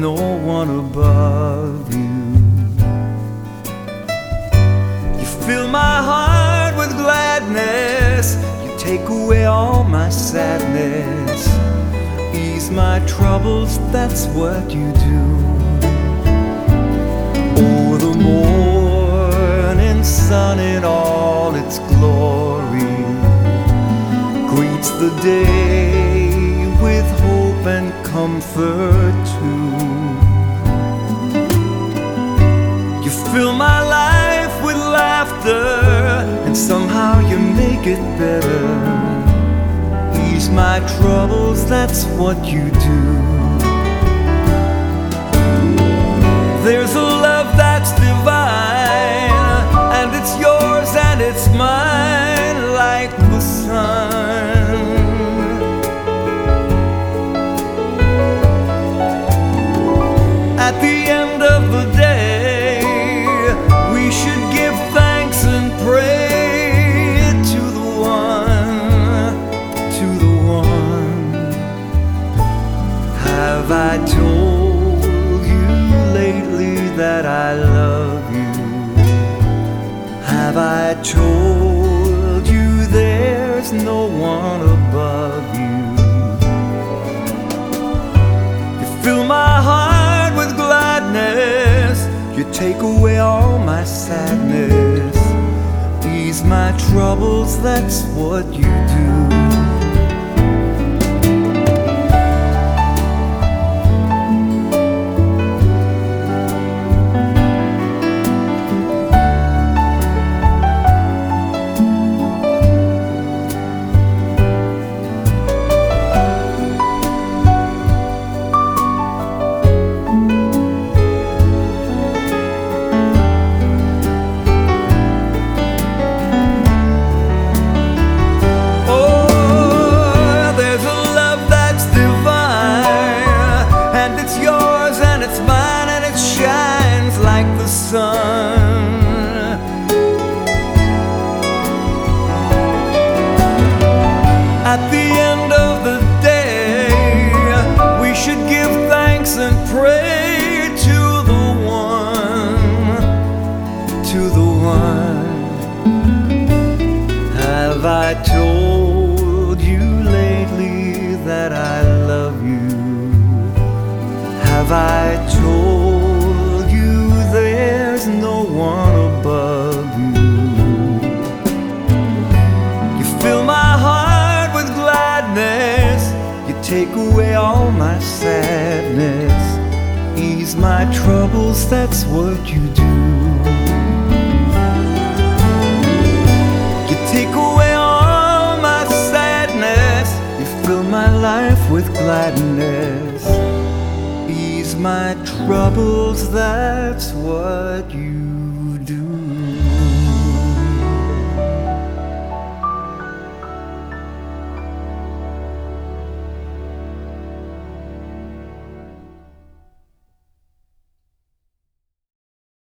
no one above you? You fill my heart with gladness, you take away all my sadness, ease my troubles, that's what you do. Oh, the morning sun in all its glory greets the day with hope and comfort too. Make it better. Ease my troubles, that's what you do. There's a love that's divine, and it's yours and it's mine, like the sun. At the end of the there's no one above you? You fill my heart with gladness. You take away all my sadness. Ease my troubles, that's what you do. Take away all my sadness, ease my troubles, that's what you do. You take away all my sadness. You fill my life with gladness. Ease my troubles, that's what you